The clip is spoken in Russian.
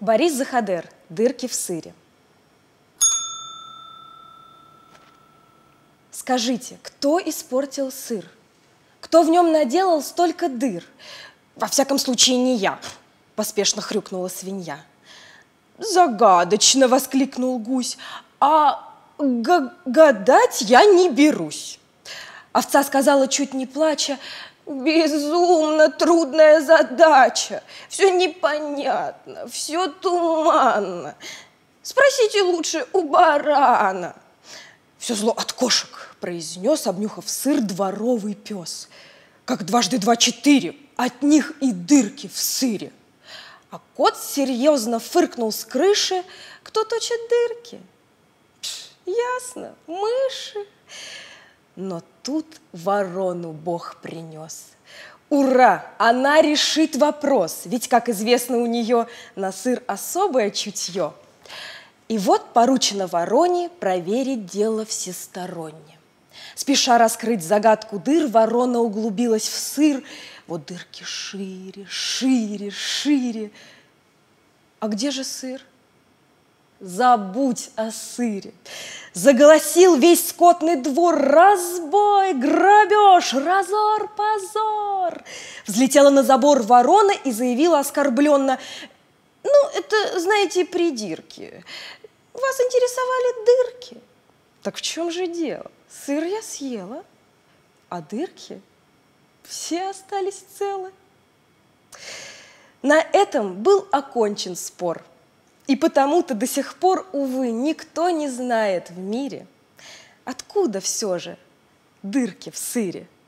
Борис Захадер. Дырки в сыре. Скажите, кто испортил сыр? Кто в нем наделал столько дыр? Во всяком случае, не я, поспешно хрюкнула свинья. Загадочно воскликнул гусь. А гадать я не берусь. Овца сказала, чуть не плача, Безумно трудная задача. Все непонятно, все туманно. Спросите лучше у барана. Все зло от кошек, произнес, обнюхав сыр, дворовый пес. Как дважды два четыре, от них и дырки в сыре. А кот серьезно фыркнул с крыши, кто точит дырки. Пш, ясно, мыши. Но тут ворону Бог принес. Ура! Она решит вопрос, ведь, как известно, у нее на сыр особое чутье. И вот поручено вороне проверить дело всесторонне. Спеша раскрыть загадку дыр, ворона углубилась в сыр. Вот дырки шире, шире, шире. А где же сыр? Забудь о сыре. Заголосил весь скотный двор. Разбой, грабеж, разор, позор. Взлетела на забор ворона и заявила оскорбленно. Ну, это, знаете, придирки. Вас интересовали дырки. Так в чем же дело? Сыр я съела, а дырки все остались целы. На этом был окончен спор – и потому-то до сих пор, увы, никто не знает в мире, откуда все же дырки в сыре –